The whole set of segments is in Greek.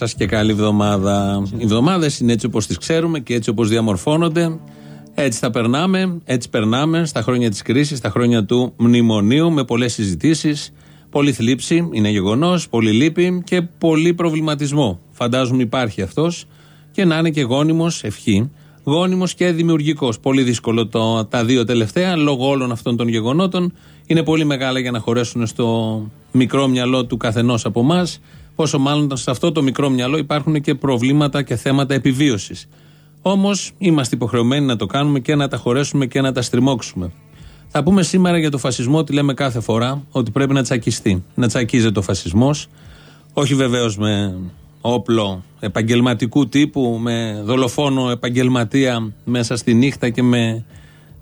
σας και καλή εβδομάδα. Οι εβδομάδες είναι έτσι όπως τις ξέρουμε και έτσι όπως διαμορφώνονται. Έτσι θα περνάμε, έτσι περνάμε στα χρόνια της κρίσης, στα χρόνια του μνημονίου με πολλές συζητήσεις, πολλή θλίψη, είναι γεγονός, πολύ λύπη και πολύ προβληματισμό. Φαντάζομαι υπάρχει αυτός και να είναι και γόνιμος, ευχή, γόνιμος και δημιουργικός. Πολύ δύσκολο το, τα δύο τελευταία λόγω όλων αυτών των γεγονότων. Είναι πολύ μεγάλα για να χωρέσουν στο μικρό μυαλό του καθενός από εμάς. Πόσο μάλλον σε αυτό το μικρό μυαλό υπάρχουν και προβλήματα και θέματα επιβίωσης. Όμως είμαστε υποχρεωμένοι να το κάνουμε και να τα χωρέσουμε και να τα στριμώξουμε. Θα πούμε σήμερα για το φασισμό ότι λέμε κάθε φορά ότι πρέπει να τσακιστεί. Να τσακίζεται ο φασισμός. Όχι βεβαίως με όπλο επαγγελματικού τύπου, με δολοφόνο επαγγελματία μέσα στη νύχτα και με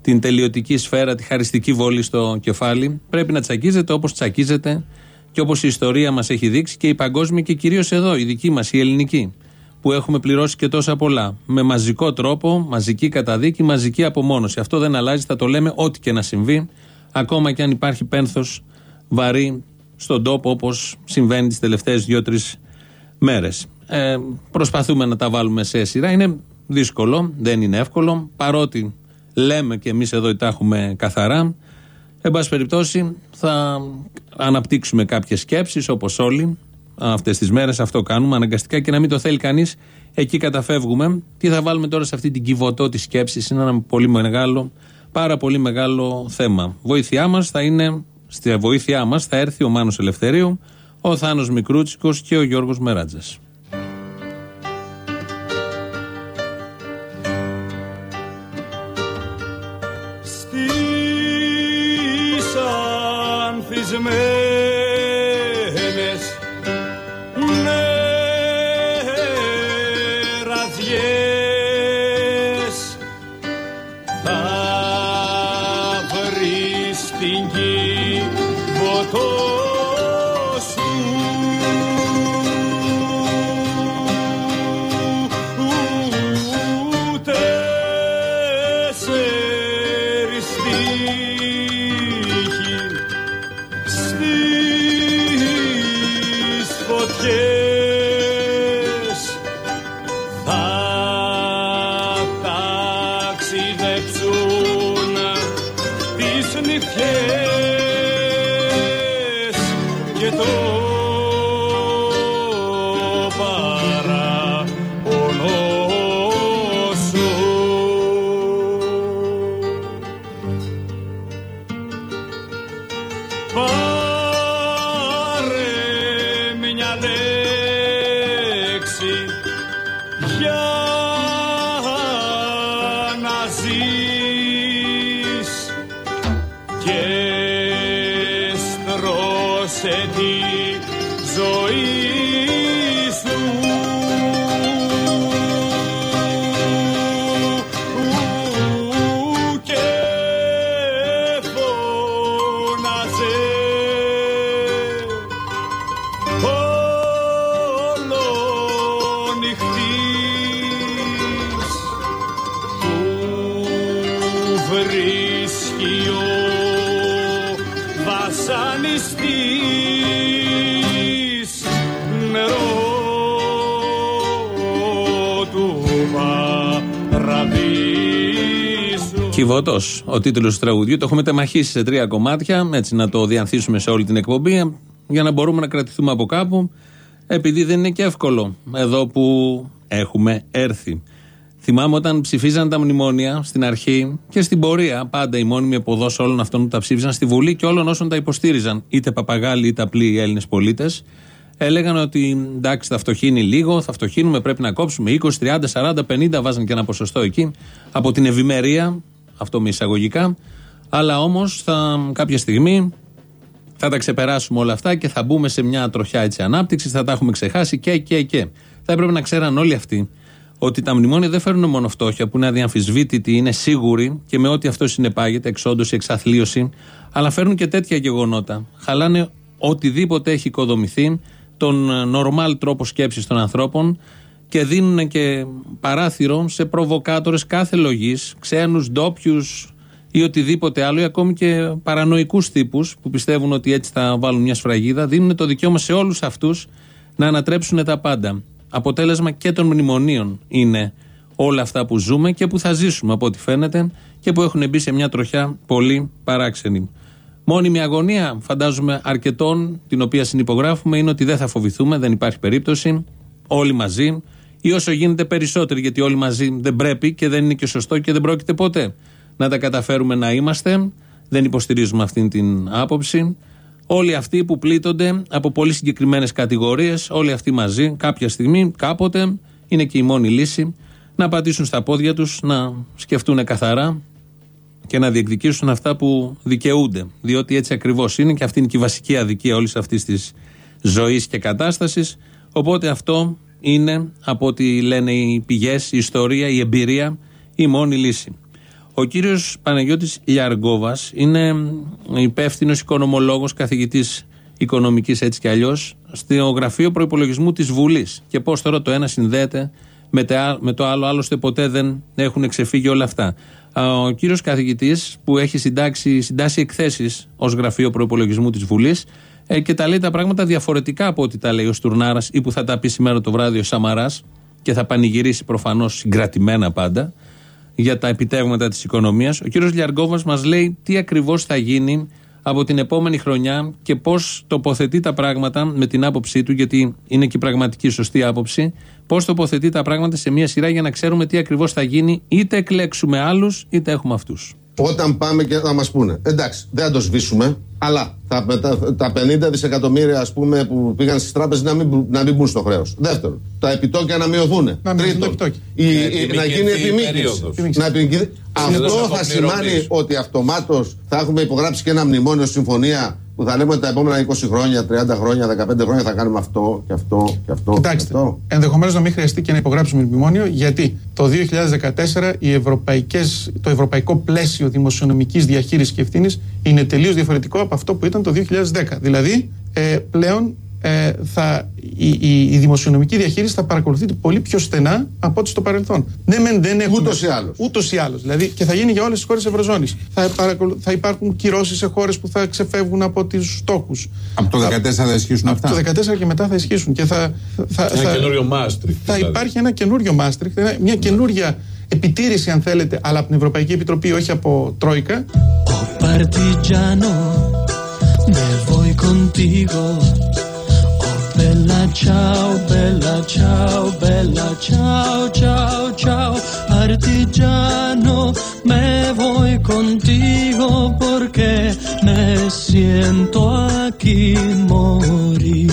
την τελειωτική σφαίρα, τη χαριστική βόλη στο κεφάλι. Πρέπει να τσακίζεται όπως τσακίζεται και όπως η ιστορία μας έχει δείξει και η παγκόσμια και κυρίως εδώ, η δική μας, η ελληνική που έχουμε πληρώσει και τόσα πολλά. Με μαζικό τρόπο, μαζική καταδίκη, μαζική απομόνωση. Αυτό δεν αλλάζει, θα το λέμε ό,τι και να συμβεί, ακόμα και αν υπάρχει πένθος βαρύ στον τόπο όπως συμβαίνει τις τελευταίες δύο-τρει μέρες. Ε, προσπαθούμε να τα βάλουμε σε σειρά. Είναι δύσκολο, δεν είναι εύκολο, παρότι λέμε και εμείς εδώ τα έχουμε καθαρά. Εν πάση περιπτώσει, θα αναπτύξουμε κάποιες σκέψεις όπως όλοι αυτές τις μέρες. Αυτό κάνουμε αναγκαστικά και να μην το θέλει κανείς. Εκεί καταφεύγουμε. Τι θα βάλουμε τώρα σε αυτή την κυβωτό της σκέψης. Είναι ένα πολύ μεγάλο, πάρα πολύ μεγάλο θέμα. Βοήθειά μας θα είναι, στη βοήθειά μας θα έρθει ο Μάνος Ελευθερίου, ο Θάνος Μικρούτσικος και ο Γιώργος Μεράτζας. me. Ζεις και στρώσε τη ζωή παραδείσου. Κυβωτό, ο τίτλος του τραγουδιού. Το έχουμε τεμαχίσει σε τρία κομμάτια, έτσι να το διανθίσουμε σε όλη την εκπομπή, για να μπορούμε να κρατηθούμε από κάπου, επειδή δεν είναι και εύκολο εδώ που έχουμε έρθει. Θυμάμαι όταν ψηφίζαν τα μνημόνια στην αρχή και στην πορεία, πάντα οι μόνιμοι αποδό όλων αυτών που τα ψήφιζαν στη Βουλή και όλων όσων τα υποστήριζαν, είτε παπαγάλοι είτε απλοί Έλληνες πολίτες, έλεγαν ότι εντάξει, θα φτωχύνει λίγο, θα φτωχύνουμε, πρέπει να κόψουμε 20, 30, 40, 50, βάζαν και ένα ποσοστό εκεί από την ευημερία, αυτό με εισαγωγικά. Αλλά όμως κάποια στιγμή θα τα ξεπεράσουμε όλα αυτά και θα μπούμε σε μια τροχιά έτσι ανάπτυξης, θα τα έχουμε ξεχάσει και, και, και. Θα έπρεπε να ξέραν όλοι αυτοί ότι τα μνημόνια δεν φέρνουν μόνο φτώχεια που είναι αδιαμφισβήτητη, είναι σίγουρη και με ό,τι αυτό συνεπάγεται, εξόντωση, εξαθλίωση, αλλά φέρνουν και τέτοια γεγονότα. Χαλάνε οτιδήποτε έχει οικοδομηθεί, τον νορμάλ τρόπο σκέψης των ανθρώπων και δίνουν και παράθυρο σε προβοκάτορες κάθε λογής, ξένους, ντόπιους, ή οτιδήποτε άλλο, ή ακόμη και παρανοϊκούς τύπους που πιστεύουν ότι έτσι θα βάλουν μια σφραγίδα, δίνουν το δικαίωμα σε όλους αυτούς να ανατρέψουν τα πάντα. Αποτέλεσμα και των μνημονίων είναι όλα αυτά που ζούμε και που θα ζήσουμε από ό,τι φαίνεται και που έχουν μπει σε μια τροχιά πολύ παράξενη. Μόνιμη αγωνία, φαντάζομαι αρκετών, την οποία συνυπογράφουμε, είναι ότι δεν θα φοβηθούμε, δεν υπάρχει περίπτωση. Όλοι μαζί, ή όσο γίνεται περισσότεροι, γιατί όλοι μαζί δεν πρέπει και δεν είναι και σωστό και δεν πρόκειται ποτέ να τα καταφέρουμε να είμαστε. Δεν υποστηρίζουμε αυτή την άποψη. Όλοι αυτοί που πλήττονται από πολύ συγκεκριμένες κατηγορίες, όλοι αυτοί μαζί, κάποια στιγμή, κάποτε, είναι και η μόνη λύση να πατήσουν στα πόδια τους, να σκεφτούν καθαρά και να διεκδικήσουν αυτά που δικαιούνται. Διότι έτσι ακριβώς είναι και αυτή είναι και η βασική αδικία όλης αυτής της ζωής και κατάστασης. Οπότε αυτό είναι από ό,τι λένε οι πηγές, η ιστορία, η εμπειρία, η μόνη λύση. Ο κύριος Παναγιώτης Λιαργκόβας είναι υπεύθυνος οικονομολόγος, καθηγητής οικονομικής έτσι κι αλλιώς, στο γραφείο προπολογισμού της Βουλής. Και πώς τώρα το ένα συνδέεται με το άλλο, άλλωστε ποτέ δεν έχουν ξεφύγει όλα αυτά. Ο κύριος καθηγητής που έχει συντάξει, συντάσει εκθέσεις ως γραφείο προπολογισμού της Βουλής ε, και τα λέει τα πράγματα διαφορετικά από ό,τι τα λέει ο Στουρνάρας ή που θα τα πει σήμερα το βράδυ ο Σαμαράς και θα πανηγυρίσει προφανώς συγκρατημένα πάντα για τα επιτεύγματα της οικονομίας. Ο κύριος Λιαργκόβας μας λέει τι ακριβώς θα γίνει από την επόμενη χρονιά και πώς τοποθετεί τα πράγματα με την άποψή του, γιατί είναι και η πραγματική σωστή άποψη, πώς τοποθετεί τα πράγματα σε μια σειρά για να ξέρουμε τι ακριβώς θα γίνει, είτε εκλέξουμε άλλους, είτε έχουμε αυτούς. Όταν πάμε και θα μας πούνε, εντάξει, δεν θα το σβήσουμε, αλλά τα, τα, 50 δισεκατομμύρια ας πούμε, που πήγαν στις τράπεζες να μην, να μην μπουν στο χρέος. Δεύτερον, τα επιτόκια να μειωθούν. Να Τρίτον, η, η, να γίνει επιμήκυνση. Αυτό θα σημαίνει ότι αυτομάτως θα έχουμε υπογράψει και ένα μνημόνιο συμφωνία που θα λέμε ότι τα επόμενα 20 χρόνια, 30 χρόνια, 15 χρόνια θα κάνουμε αυτό και αυτό και αυτό. Κοιτάξτε, ενδεχομένως να μην χρειαστεί και να υπογράψουμε μνημόνιο, γιατί το 2014 οι ευρωπαϊκές, το ευρωπαϊκό πλαίσιο δημοσιονομικής διαχείρισης και ευθύνης είναι τελείως διαφορετικό από αυτό που ήταν το 2010. Δηλαδή, ε, πλέον ε, θα, η, η, η, δημοσιονομική διαχείριση θα παρακολουθείται πολύ πιο στενά από ό,τι στο παρελθόν. Ναι, μεν δεν έχουμε. Ούτως ή άλλως. Ούτως ή άλλως. Δηλαδή και θα γίνει για όλες τις χώρες Ευρωζώνης. Θα, θα υπάρχουν κυρώσεις σε χώρες που θα ξεφεύγουν από τους στόχους. Από το 2014 θα, θα ισχύσουν αυτά; Από το 2014 και μετά θα ισχύουν. Και θα, θα, ένα θα, καινούριο μάστριχ. Θα δηλαδή. υπάρχει ένα καινούριο μάστριχ, μια καινούρια επιτήρηση, αν θέλετε, αλλά από την Ευρωπαϊκή Επιτροπή, όχι από Τρόικα. me voy contigo. Bella ciao, bella ciao, bella ciao, ciao, ciao, artigiano, me voy contigo porque me siento aquí morir.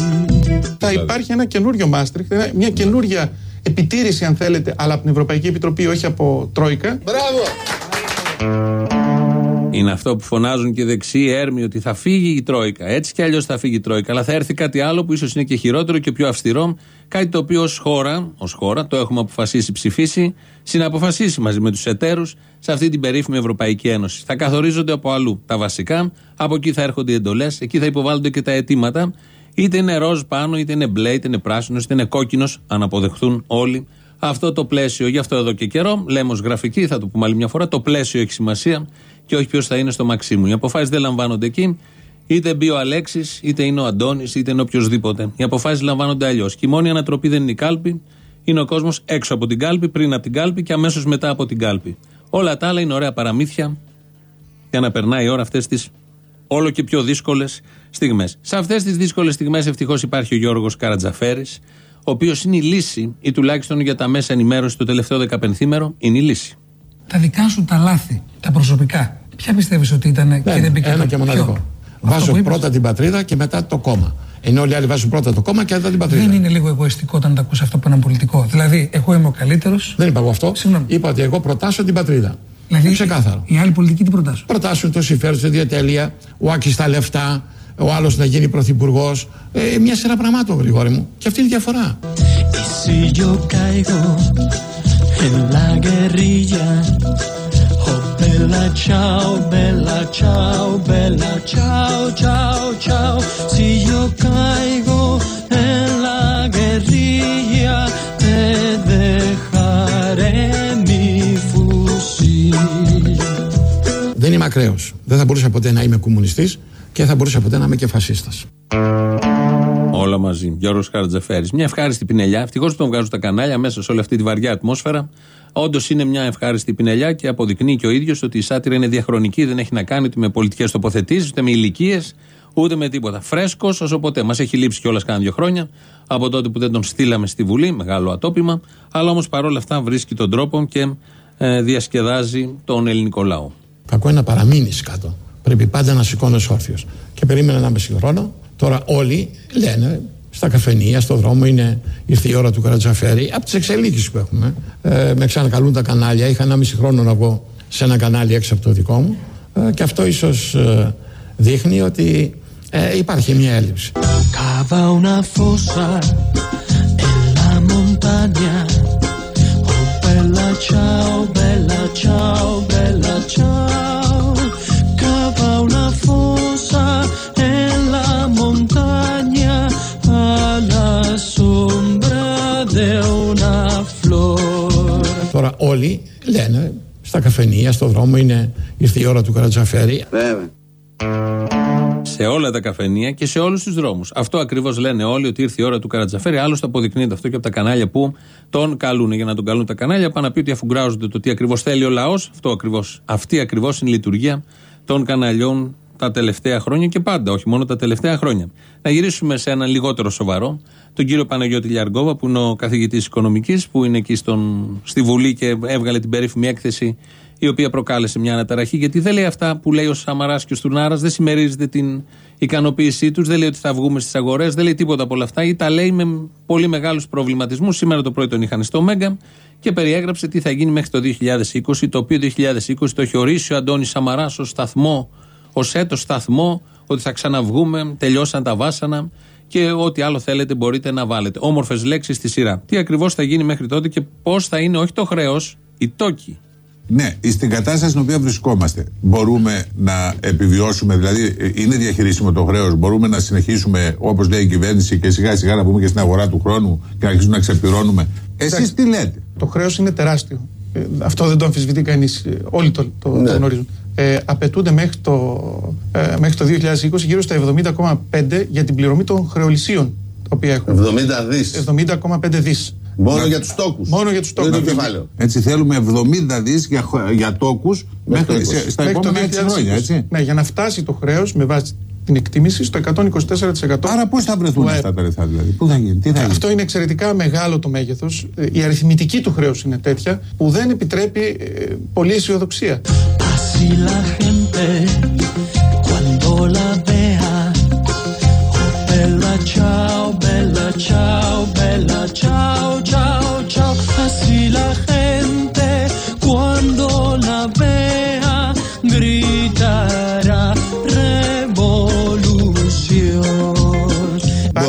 Θα υπάρχει ένα καινούριο Μάστριχ, μια καινούρια επιτήρηση αν θέλετε, αλλά από την Ευρωπαϊκή Επιτροπή, όχι από Τρόικα. Μπράβο! Είναι αυτό που φωνάζουν και δεξιοί έρμοι ότι θα φύγει η Τρόικα. Έτσι κι αλλιώς θα φύγει η Τρόικα. Αλλά θα έρθει κάτι άλλο που ίσως είναι και χειρότερο και πιο αυστηρό. Κάτι το οποίο ως χώρα, ως χώρα, το έχουμε αποφασίσει, ψηφίσει, συναποφασίσει μαζί με τους εταίρους σε αυτή την περίφημη Ευρωπαϊκή Ένωση. Θα καθορίζονται από αλλού τα βασικά. Από εκεί θα έρχονται οι εντολές. Εκεί θα υποβάλλονται και τα αιτήματα. Είτε είναι ροζ πάνω, είτε είναι μπλε, είτε είναι πράσινος, είτε είναι κόκκινος. Αν αποδεχθούν όλοι αυτό το πλαίσιο. Γι' αυτό εδώ και καιρό, λέμε ως γραφική, θα το πούμε άλλη μια φορά, το πλαίσιο έχει σημασία και όχι ποιος θα είναι στο Μαξίμου. Οι αποφάσεις δεν λαμβάνονται εκεί. Είτε μπει ο Αλέξης, είτε είναι ο Αντώνης, είτε είναι οποιοδήποτε. Οι αποφάσεις λαμβάνονται αλλιώς. Και η μόνη ανατροπή δεν είναι η κάλπη, είναι ο κόσμος έξω από την κάλπη, πριν από την κάλπη και αμέσως μετά από την κάλπη. Όλα τα άλλα είναι ωραία παραμύθια για να περνάει η ώρα αυτές τις όλο και πιο δύσκολες στιγμές. Σε αυτές τις δύσκολες στιγμές ευτυχώς υπάρχει ο Γιώργος Καρατζαφέρης, ο οποίος είναι η λύση, ή τουλάχιστον για τα μέσα ενημέρωσης το τελευταίο δεκαπενθήμερο, είναι η λύση τα δικά σου τα λάθη, τα προσωπικά, ποια πιστεύεις ότι ήταν ναι, και δεν μπήκε Ένα και μοναδικό. Βάζω πρώτα την πατρίδα και μετά το κόμμα. Ενώ όλοι οι άλλοι βάζουν πρώτα το κόμμα και μετά την πατρίδα. Δεν είναι λίγο εγωιστικό όταν τα ακούσει αυτό από έναν πολιτικό. Δηλαδή, εγώ είμαι ο καλύτερος. Δεν είπα εγώ αυτό. Συγγνώμη. Είπα ότι εγώ προτάσω την πατρίδα. Δηλαδή, είναι ξεκάθαρο. Οι άλλοι πολιτικοί τι προτάσουν; Προτάσουν το συμφέρον στη διατέλεια, ο Άκης τα λεφτά, ο άλλος να γίνει πρωθυπουργός. Ε, μια σειρά πραγμάτων, γρηγόρη μου. Και αυτή είναι η διαφορά. en la guerrilla. Oh, bella ciao, bella ciao, bella ciao, ciao, ciao. Si yo caigo en la guerrilla, te dejaré mi fusil. Δεν είμαι ακραίος. Δεν θα μπορούσα ποτέ να είμαι κομμουνιστής και θα μπορούσα ποτέ να είμαι και φασίστας. Όλα μαζί. Γιώργος Χαρτζεφέρης. Μια ευχάριστη πινελιά. Ευτυχώς που τον βγάζουν τα κανάλια μέσα σε όλη αυτή τη βαριά ατμόσφαιρα. Όντως είναι μια ευχάριστη πινελιά και αποδεικνύει και ο ίδιος ότι η σάτυρα είναι διαχρονική, δεν έχει να κάνει ούτε με πολιτικές τοποθετήσεις, ούτε με ηλικίες, ούτε με τίποτα. Φρέσκος όσο ποτέ. Μας έχει λείψει κιόλας κάνα δύο χρόνια από τότε που δεν τον στείλαμε στη Βουλή, μεγάλο ατόπιμα. Αλλά όμως παρόλα αυτά βρίσκει τον τρόπο και ε, διασκεδάζει τον ελληνικό λαό. Κακό είναι να παραμείνεις κάτω. Πρέπει πάντα να σηκώνει όρθιος. Και περίμενα ένα μισή χρόνο. Τώρα όλοι λένε στα καφενεία, στο δρόμο είναι, ήρθε η ώρα του Καρατζαφέρη. Από τις εξελίξεις που έχουμε. Ε, με ξανακαλούν τα κανάλια. Είχα ένα μισή χρόνο να βγω σε ένα κανάλι έξω από το δικό μου. Ε, και αυτό ίσως ε, δείχνει ότι ε, υπάρχει μια έλλειψη. Τώρα όλοι λένε στα καφενεία, στο δρόμο είναι ήρθε η ώρα του Καρατζαφέρη. Βέβαια. Σε όλα τα καφενεία και σε όλους τους δρόμους. Αυτό ακριβώς λένε όλοι ότι ήρθε η ώρα του Καρατζαφέρη. Άλλωστε αποδεικνύεται αυτό και από τα κανάλια που τον καλούν. Για να τον καλούν τα κανάλια, πάνε να πει ότι αφού γκράζονται το τι ακριβώς θέλει ο λαός, αυτή ακριβώς είναι η λειτουργία των καναλιών τα τελευταία χρόνια και πάντα, όχι μόνο τα τελευταία χρόνια. Να γυρίσουμε σε ένα λιγότερο σοβαρό, τον κύριο Παναγιώτη Λιαργκόβα, που είναι ο καθηγητής οικονομικής, που είναι εκεί στον, στη Βουλή και έβγαλε την περίφημη έκθεση η οποία προκάλεσε μια αναταραχή, γιατί δεν λέει αυτά που λέει ο Σαμαρά και ο Στουρνάρα, δεν συμμερίζεται την ικανοποίησή τους, δεν λέει ότι θα βγούμε στις αγορές, δεν λέει τίποτα από όλα αυτά, ή τα λέει με πολύ μεγάλους προβληματισμούς. Σήμερα το πρωί τον είχαν στο Μέγκα και περιέγραψε τι θα γίνει μέχρι το 2020, το οποίο 2020 το έχει ορίσει ο Αντώνης Σαμαράς ως σταθμό ως έτος σταθμό ότι θα ξαναβγούμε, τελειώσαν τα βάσανα και ό,τι άλλο θέλετε μπορείτε να βάλετε. Όμορφες λέξεις στη σειρά. Τι ακριβώς θα γίνει μέχρι τότε και πώς θα είναι όχι το χρέος, η τόκη. Ναι, στην κατάσταση στην οποία βρισκόμαστε, μπορούμε να επιβιώσουμε, δηλαδή είναι διαχειρίσιμο το χρέος, μπορούμε να συνεχίσουμε όπως λέει η κυβέρνηση και σιγά σιγά να μπούμε και στην αγορά του χρόνου και να αρχίσουμε να ξεπληρώνουμε. Εσείς τι λέτε; Το χρέος είναι τεράστιο. Ε, αυτό δεν το αμφισβητεί κανείς. Ε, όλοι το, το, ναι. το γνωρίζουν ε, απαιτούνται μέχρι το, ε, μέχρι το 2020 γύρω στα 70,5 για την πληρωμή των χρεολυσίων τα οποία έχουμε. 70 δις. 70,5 δις. Μόνο να, για τους τόκους. Μόνο για τους τόκους. Έτσι θέλουμε 70 δις για, για τόκους μέχρι, μέχρι, στα μέχρι επόμενα χρόνια. Έτσι. Ναι, για να φτάσει το χρέος με βάση την εκτίμηση στο 124%. Άρα πώς θα βρεθούν αυτά τα λεφτά, δηλαδή, πού θα γίνει, τι θα γίνει; Αυτό είναι εξαιρετικά μεγάλο το μέγεθος. Η αριθμητική του χρέους είναι τέτοια που δεν επιτρέπει ε, πολύ αισιοδοξία.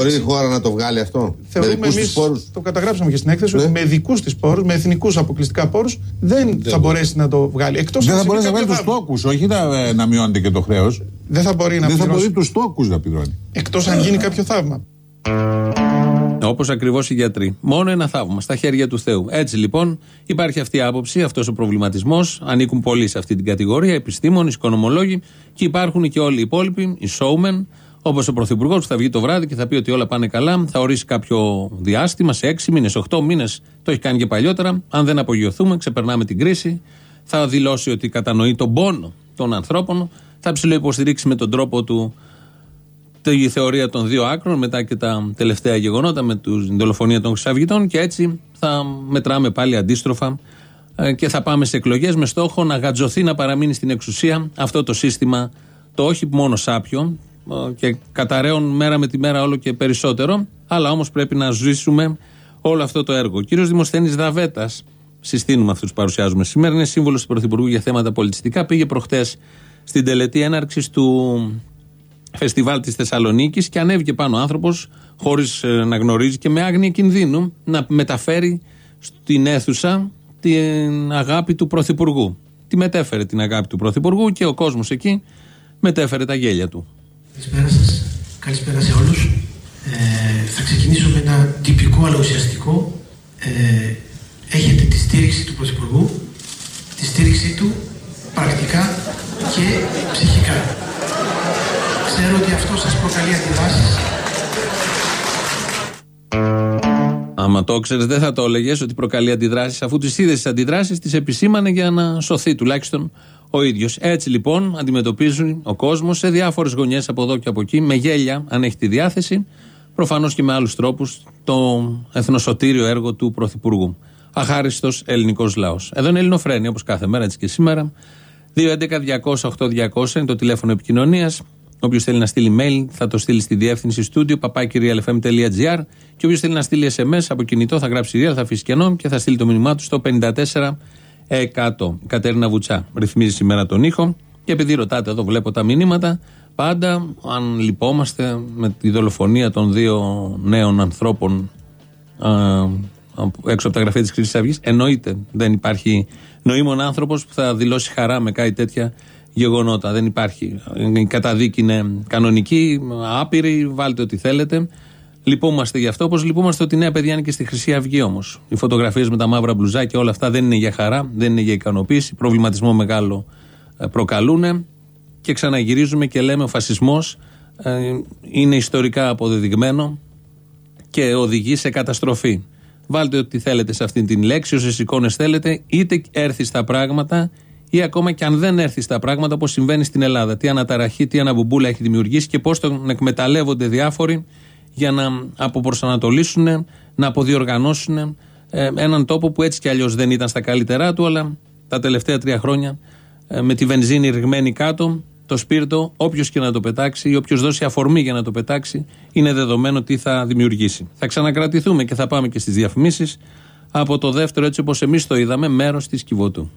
Μπορεί η χώρα να το βγάλει αυτό. Θεωρούμε εμείς. Το καταγράψαμε και στην έκθεση ναι. ότι με δικούς της πόρους, με εθνικούς αποκλειστικά πόρους, δεν, θα μπορέσει να το βγάλει. Εκτός δεν θα μπορέσει να βγάλει τους τόκους, όχι να, ε, να μειώνεται και το χρέος. Δεν θα μπορεί να Δεν θα μπορεί τους τόκους να πληρώνει. Εκτός αν γίνει κάποιο θαύμα. Όπως ακριβώς οι γιατροί. Μόνο ένα θαύμα στα χέρια του Θεού. Έτσι λοιπόν υπάρχει αυτή η άποψη, αυτός ο προβληματισμός. Ανήκουν πολλοί σε αυτή την κατηγορία, επιστήμονες, οικονομολόγοι και υπάρχουν και όλοι οι υπόλοιποι, οι showmen, Όπως ο Πρωθυπουργός που θα βγει το βράδυ και θα πει ότι όλα πάνε καλά, θα ορίσει κάποιο διάστημα σε 6 μήνες, 8 μήνες, το έχει κάνει και παλιότερα. Αν δεν απογειωθούμε, ξεπερνάμε την κρίση. Θα δηλώσει ότι κατανοεί τον πόνο των ανθρώπων. Θα ψηλοϊποστηρίξει με τον τρόπο του τη θεωρία των δύο άκρων μετά και τα τελευταία γεγονότα με την δολοφονία των Χρυσαυγητών και έτσι θα μετράμε πάλι αντίστροφα ε, και θα πάμε σε εκλογές με στόχο να γατζωθεί να παραμείνει στην εξουσία αυτό το σύστημα το όχι μόνο σάπιο και καταραίων μέρα με τη μέρα όλο και περισσότερο. Αλλά όμως πρέπει να ζήσουμε όλο αυτό το έργο. Ο κύριος Δημοσθένης Δαβέτας, συστήνουμε αυτούς που παρουσιάζουμε σήμερα, είναι σύμβολος του Πρωθυπουργού για θέματα πολιτιστικά. Πήγε προχτές στην τελετή έναρξης του φεστιβάλ της Θεσσαλονίκης και ανέβηκε πάνω άνθρωπος, χωρίς ε, να γνωρίζει και με άγνοια κινδύνου, να μεταφέρει στην αίθουσα την αγάπη του Πρωθυπουργού. Τη μετέφερε την αγάπη του Πρωθυπουργού και ο κόσμος εκεί μετέφερε τα γέλια του. Καλησπέρα σας. Καλησπέρα σε όλους. Ε, θα ξεκινήσω με ένα τυπικό αλλά ουσιαστικό. Ε, έχετε τη στήριξη του Πρωθυπουργού, τη στήριξή του πρακτικά και ψυχικά. Ξέρω ότι αυτό σας προκαλεί αντιδράσεις. Άμα το ξέρεις, δεν θα το έλεγες ότι προκαλεί αντιδράσεις, αφού τις είδες τις αντιδράσεις, τις επισήμανε για να σωθεί τουλάχιστον ο ίδιος. Έτσι λοιπόν αντιμετωπίζουν ο κόσμος σε διάφορες γωνιές από εδώ και από εκεί, με γέλια, αν έχει τη διάθεση, προφανώς και με άλλους τρόπους, το εθνοσωτήριο έργο του Πρωθυπουργού. Αχάριστος ελληνικός λαός. Εδώ είναι Ελληνοφρένη, όπως κάθε μέρα, έτσι και σήμερα. 211-200-8200 είναι το τηλέφωνο επικοινωνίας. Όποιος θέλει να στείλει mail θα το στείλει στη διεύθυνση στούντιο papakirialfm.gr και όποιος θέλει να στείλει SMS από κινητό θα γράψει real, θα αφήσει κενό και θα στείλει το μήνυμά του στο 54 100. Κατέρινα Βουτσά ρυθμίζει σήμερα τον ήχο. Και επειδή ρωτάτε εδώ, βλέπω τα μηνύματα. Πάντα, αν λυπόμαστε με τη δολοφονία των δύο νέων ανθρώπων α, έξω από τα γραφεία της Χρυσής Αυγής, εννοείται. Δεν υπάρχει νοήμων άνθρωπος που θα δηλώσει χαρά με κάτι τέτοια γεγονότα. Δεν υπάρχει. Η καταδίκη είναι κανονική, άπειρη, βάλτε ό,τι θέλετε. Λυπόμαστε γι' αυτό, όπως λυπόμαστε ότι η νέα παιδιά είναι και στη Χρυσή Αυγή όμως. Οι φωτογραφίες με τα μαύρα μπλουζάκια, όλα αυτά δεν είναι για χαρά, δεν είναι για ικανοποίηση. Προβληματισμό μεγάλο ε, προκαλούν. Και ξαναγυρίζουμε και λέμε ο φασισμός ε, είναι ιστορικά αποδεδειγμένο και οδηγεί σε καταστροφή. Βάλτε ό,τι θέλετε σε αυτήν την λέξη, όσες εικόνες θέλετε, είτε έρθει στα πράγματα, ή ακόμα και αν δεν έρθει στα πράγματα όπως συμβαίνει στην Ελλάδα. Τι αναταραχή, τι αναβουμπούλα έχει δημιουργήσει και πώς τον εκμεταλλεύονται διάφοροι για να αποπροσανατολίσουν, να αποδιοργανώσουν ε, έναν τόπο που έτσι κι αλλιώς δεν ήταν στα καλύτερά του, αλλά τα τελευταία τρία χρόνια ε, με τη βενζίνη ρηγμένη κάτω, το σπίρτο, όποιος και να το πετάξει ή όποιος δώσει αφορμή για να το πετάξει, είναι δεδομένο τι θα δημιουργήσει. Θα ξανακρατηθούμε και θα πάμε και στις διαφημίσεις από το δεύτερο, έτσι όπως εμείς το είδαμε, μέρος της Κιβωτού.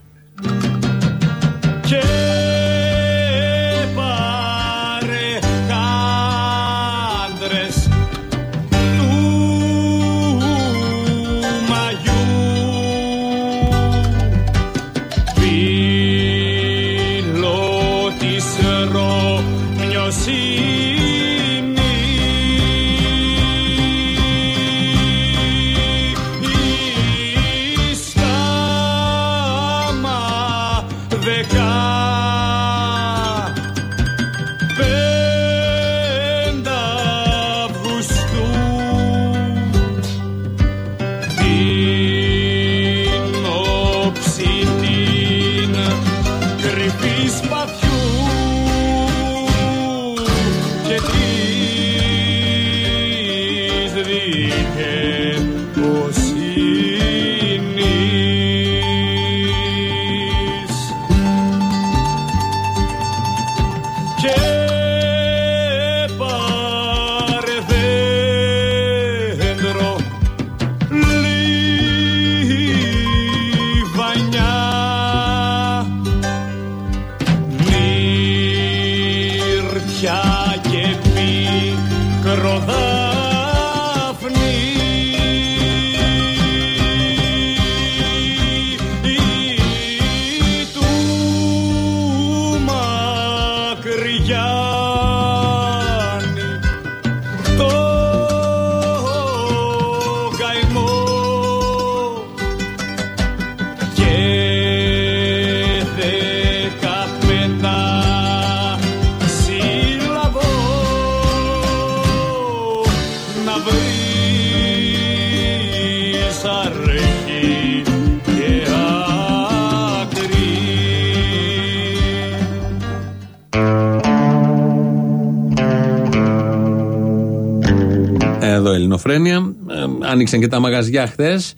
Ελληνοφρένεια. Ε, άνοιξαν και τα μαγαζιά χθες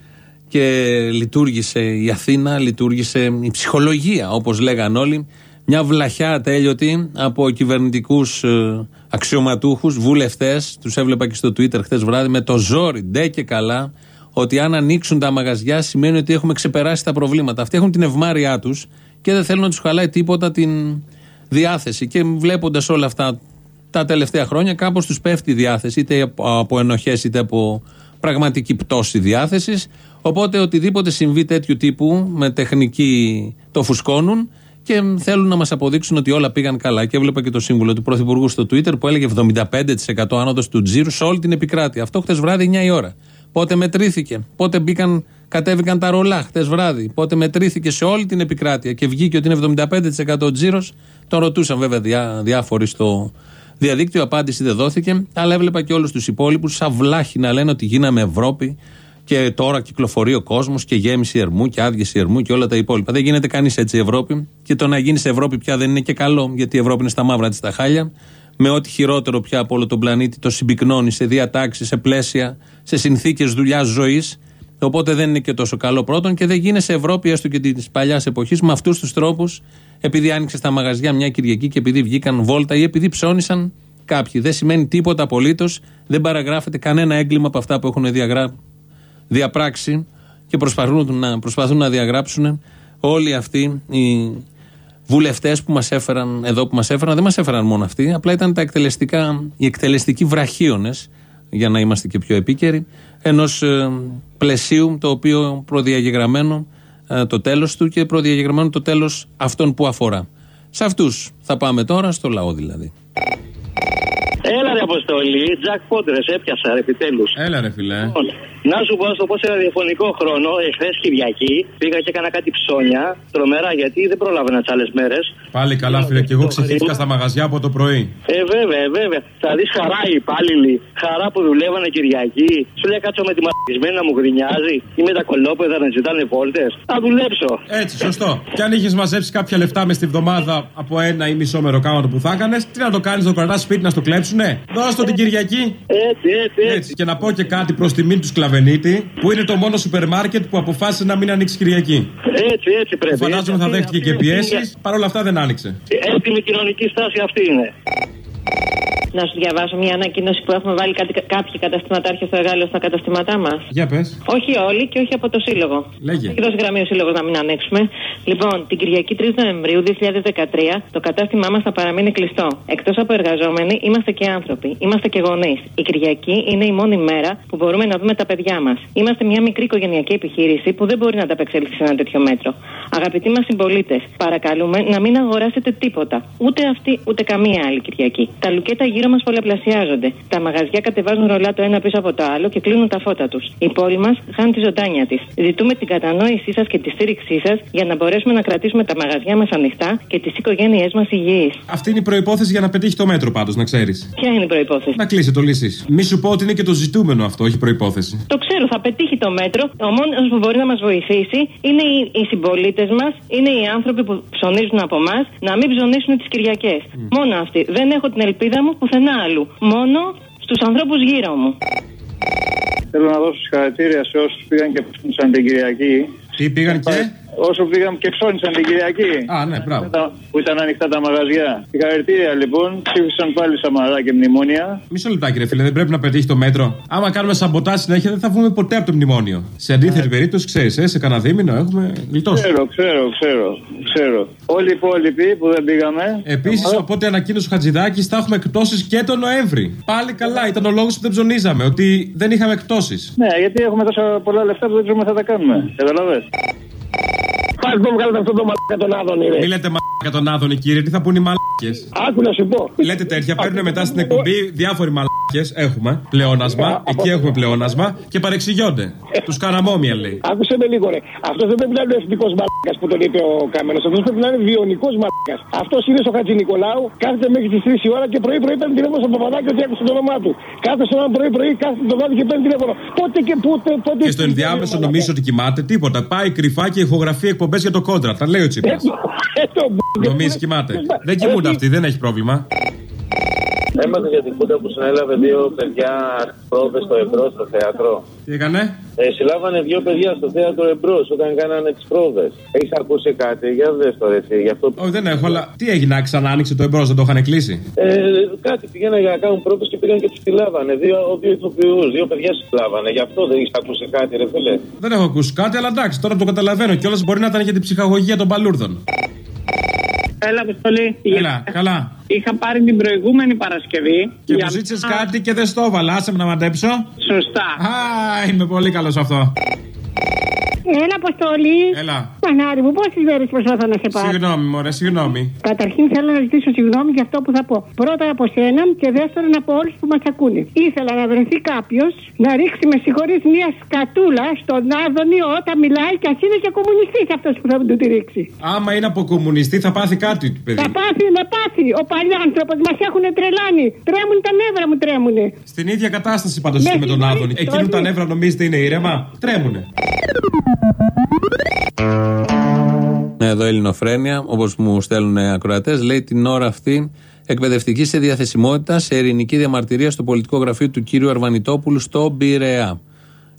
και λειτουργήσε η Αθήνα, λειτουργήσε η ψυχολογία, όπως λέγαν όλοι. Μια βλαχιά τέλειωτη από κυβερνητικούς ε, αξιωματούχους, βουλευτές. Τους έβλεπα και στο Twitter χθες βράδυ με το ζόρι, ντε και καλά, ότι αν ανοίξουν τα μαγαζιά σημαίνει ότι έχουμε ξεπεράσει τα προβλήματα. Αυτοί έχουν την ευμάρειά τους και δεν θέλουν να τους χαλάει τίποτα την διάθεση. Και βλέποντας όλα αυτά τα τελευταία χρόνια κάπως τους πέφτει η διάθεση, είτε από ενοχές είτε από πραγματική πτώση διάθεσης. Οπότε οτιδήποτε συμβεί τέτοιου τύπου με τεχνική το φουσκώνουν και θέλουν να μας αποδείξουν ότι όλα πήγαν καλά. Και έβλεπα και το σύμβουλο του Πρωθυπουργού στο Twitter που έλεγε 75% άνοδος του τζίρου σε όλη την επικράτεια. Αυτό χτες βράδυ 9 η ώρα. Πότε μετρήθηκε, πότε μπήκαν Κατέβηκαν τα ρολά χτες βράδυ. Πότε μετρήθηκε σε όλη την επικράτεια και βγήκε ότι είναι 75% τζίρος. Τον ρωτούσαν βέβαια διά, διάφοροι στο διαδίκτυο. Απάντηση δεν δόθηκε. Αλλά έβλεπα και όλους τους υπόλοιπους σαν βλάχοι να λένε ότι γίναμε Ευρώπη και τώρα κυκλοφορεί ο κόσμος και γέμιση ερμού και άδειε ερμού και όλα τα υπόλοιπα. Δεν γίνεται κανείς έτσι η Ευρώπη. Και το να γίνει Ευρώπη πια δεν είναι και καλό, γιατί η Ευρώπη είναι στα μαύρα της τα χάλια. Με ό,τι χειρότερο πια από όλο τον πλανήτη το συμπυκνώνει σε διατάξεις, σε πλαίσια, σε συνθήκες δουλειάς ζωής. Οπότε δεν είναι και τόσο καλό πρώτον και δεν γίνεσαι Ευρώπη έστω και της παλιάς εποχής με αυτούς τους τρόπους, επειδή άνοιξε στα μαγαζιά μια Κυριακή και επειδή βγήκαν βόλτα ή επειδή ψώνησαν κάποιοι. Δεν σημαίνει τίποτα απολύτως, δεν παραγράφεται κανένα έγκλημα από αυτά που έχουν διαγράψει διαπράξει και προσπαθούν να, προσπαθούν να διαγράψουν όλοι αυτοί οι βουλευτές που μας έφεραν εδώ που μας έφεραν. Δεν μας έφεραν μόνο αυτοί, απλά ήταν τα εκτελεστικά, οι εκτελεστικοί βραχίονες, για να είμαστε και πιο επίκαιροι, ενός ε, πλαισίου το οποίο προδιαγεγραμμένο ε, το τέλος του και προδιαγεγραμμένο το τέλος αυτών που αφορά. Σε αυτούς θα πάμε τώρα, στο λαό δηλαδή. Έλα ρε Αποστολή, Τζακ Πόντρε, έπιασα επιτέλους. Έλα ρε φιλέ. Λοιπόν, να σου πω, στο πω σε ραδιοφωνικό χρόνο, εχθές Κυριακή, πήγα και έκανα κάτι ψώνια, τρομερά γιατί δεν πρόλαβαινα τις άλλες μέρες. Πάλι καλά, φίλε, και εγώ ξεχύθηκα στα μαγαζιά από το πρωί. Ε, βέβαια, βέβαια. Θα δεις χαρά οι υπάλληλοι, χαρά που δουλεύανε Κυριακή. Σου λέει κάτσω με τη μαγισμένη να μου γρινιάζει ή με τα κολόπεδα να ζητάνε βόλτες. Θα δουλέψω. Έτσι, σωστό. Και αν είχες μαζέψει κάποια λεφτά μες στη βδομάδα από ένα ή μισό μεροκάματο που θα έκανες, τι να το κάνεις, το κρατάς σπίτι να στο κλέψουνε; Δώσ' το την Κυριακή. Έτσι, έτσι, έτσι. Και να πω και κάτι προς τιμήν τους Σκλαβενίτη, που είναι το μόνο σούπερ μάρκετ που αποφάσισε να μην ανοίξει Κυριακή. Έτσι, έτσι πρέπει. Φαντάζομαι θα δέχτηκε και πιέσεις, παρόλα αυτά δεν άνοιξε. Έτοιμη κοινωνική στάση αυτή είναι. Να σου διαβάσω μια ανακοίνωση που έχουμε βάλει κάτι, κάποιοι καταστηματάρχες στο εργάλειο στα καταστήματά μας. Για πες. Όχι όλοι και όχι από το Σύλλογο. Λέγε. Έχει δώσει γραμμή ο Σύλλογος να μην ανοίξουμε. Λοιπόν, την Κυριακή 3 Νοεμβρίου 2013 το κατάστημά μας θα παραμείνει κλειστό. Εκτός από εργαζόμενοι, είμαστε και άνθρωποι. Είμαστε και γονείς. Η Κυριακή είναι η μόνη μέρα που μπορούμε να δούμε τα παιδιά μας. Είμαστε μια μικρή οικογενειακή επιχείρηση που δεν μπορεί να ανταπεξέλθει σε ένα τέτοιο μέτρο. Αγαπητοί μας συμπολίτες, παρακαλούμε να μην αγοράσετε τίποτα. Ούτε αυτή, ούτε καμία άλλη Κυριακή. Τα λουκέτα γύρω μας πολλαπλασιάζονται. Τα μαγαζιά κατεβάζουν ρολά το ένα πίσω από το άλλο και κλείνουν τα φώτα τους. Η πόλη μας χάνει τη ζωντάνια της. Ζητούμε την κατανόησή σας και τη στήριξή σας για να μπορέσουμε να κρατήσουμε τα μαγαζιά μας ανοιχτά και τις οικογένειές μας υγιείς. Αυτή είναι η προπόθεση για να πετύχει το μέτρο πάντως, να ξέρεις. Ποια είναι η προπόθεση. Να κλείσει το λύσεις. Μη σου πω ότι είναι και το ζητούμενο αυτό, όχι προπόθεση. Το ξέρω, θα πετύχει το μέτρο. Ο μόνος που μπορεί να μας βοηθήσει είναι οι, οι συμπολίτες μας, είναι οι άνθρωποι που ψωνίζουν από εμάς να μην ψωνίσουν τις Κυριακές. Μόνο αυτοί. Δεν έχω την ελπίδα μου πουθενά άλλου. Μόνο στους ανθρώπους γύρω μου. Θέλω να δώσω συγχαρητήρια σε όσους πήγαν και ψώνισαν την Κυριακή. Τι πήγαν και; Όσο πήγαν και ψώνισαν την Κυριακή. Α, ναι, μπράβο. Που ήταν ανοιχτά τα μαγαζιά. Συγχαρητήρια λοιπόν. Ψήφισαν πάλι Σαμαρά και μνημόνια. Μισό λεπτάκι, ρε φίλε, δεν πρέπει να πετύχει το μέτρο. Άμα κάνουμε σαμποτά συνέχεια, δεν θα βγούμε ποτέ από το μνημόνιο. Σε αντίθετη περίπτωση, ξέρεις, ε, σε κανένα δίμηνο έχουμε γλιτώσει. Ξέρω, ξέρω, ξέρω, ξέρω. Όλοι οι υπόλοιποι που δεν πήγαμε. Επίσης, οπότε ανακοίνωσε ο Χατζηδάκης, θα έχουμε εκτόσεις και τον Νοέμβρη. Πάλι καλά, ήταν ο λόγος που δεν ψωνίζαμε, ότι δεν είχαμε εκτόσεις. Ναι, γιατί έχουμε τόσα πολλά λεφτά που δεν ξέρουμε θα τα κάνουμε. Καταλαβέ. Πας μου βγάλετε αυτό το μαλάκα τον Άδωνη, ρε. Μη λέτε μαλάκα τον Άδωνη, κύριε, τι θα πούνε οι μαλάκες; Άκου να σου πω. Λέτε τέτοια, παίρνουν μετά στην εκπομπή διάφοροι μαλάκες. Έχουμε πλεόνασμα, εκεί έχουμε πλεόνασμα και παρεξηγιόνται. Τους καραμόμια λέει. Άκουσε με λίγο, ρε. Αυτός δεν πρέπει να είναι ο εθνικός μαλάκας που τον είπε ο Κάμενο. Αυτός πρέπει να είναι βιονικός μαλάκας. Αυτός είναι στο Χατζη Νικολάου, κάθεται μέχρι τις 3 η ώρα και πρωί-πρωί παίρνει τηλέφωνο στο Παπαδάκη ότι άκουσε το όνομά του. Κάθε ένα πρωί-πρωί, κάθεται το βράδυ και παίρνει τηλέφωνο. Πότε και πότε, πότε. Και στο ενδιάμεσο νομίζω ότι κοιμάται τίποτα. Πάει κρυφά και ηχογραφεί εκπομπέ για το κόντρα. Τα λέει ο Τσίπρας. Νομίζεις κοιμάται. Δεν κοιμούνται αυτοί, δεν έχει πρόβλημα. Έμαθα για την κούτα που συνέλαβε δύο παιδιά πρόβες στο εμπρός στο θέατρο. Τι έκανε; Ε, συλλάβανε δύο παιδιά στο θέατρο εμπρός όταν κάνανε τις πρόβες. Έχεις ακούσει κάτι, για δες το έτσι. Γι αυτό... Όχι, δεν έχω, αλλά τι έγινε, ξανά άνοιξε το εμπρός, δεν το είχαν κλείσει; Ε, κάτι πήγαιναν για να κάνουν πρόβες και πήγαν και του συλλάβανε. Δύο, δύο ηθοποιούς, δύο παιδιά συλλάβανε. Γι' αυτό δεν έχεις ακούσει κάτι, ρε φίλε. Δεν έχω ακούσει κάτι, αλλά εντάξει, τώρα το καταλαβαίνω κιόλας μπορεί να ήταν για την ψυχαγωγία των παλούρδων. Έλα, Αποστολή. Έλα, καλά. Είχα πάρει την προηγούμενη Παρασκευή. Και μου ζήτησες κάτι και δεν στο έβαλα. Άσε με να μαντέψω. Σωστά. Α, είμαι πολύ καλός αυτό. Έλα, Αποστολή. Έλα. Μανάρι μου, πόσε μέρες προσπαθώ να σε πάρω; Συγγνώμη, μωρέ, συγγνώμη. Καταρχήν θέλω να ζητήσω συγγνώμη για αυτό που θα πω. Πρώτα από σένα και δεύτερον από όλους που μας ακούνε. Ήθελα να βρεθεί κάποιος να ρίξει με συγχωρείς μια σκατούλα στον Άδωνη όταν μιλάει και ας είναι και κομμουνιστής αυτός που θα του τη ρίξει. Άμα είναι από κομμουνιστή, θα πάθει κάτι του παιδί. Θα πάθει, να πάθει. Ο παλιάνθρωπος μας έχουν τρελάνει. Τρέμουν τα νεύρα μου, τρέμουνε. Στην ίδια κατάσταση πάντως Ναι, και με τον συγγνώμη, Άδωνη. Εκείνου όχι. τα νεύρα νομίζετε είναι ήρεμα; Τρέμουνε. Ναι, εδώ Ελληνοφρένια, όπως μου στέλνουν ακροατές, λέει την ώρα αυτή εκπαιδευτική σε διαθεσιμότητα σε ειρηνική διαμαρτυρία στο πολιτικό γραφείο του κύριου Αρβανιτόπουλου στο Πειραιά.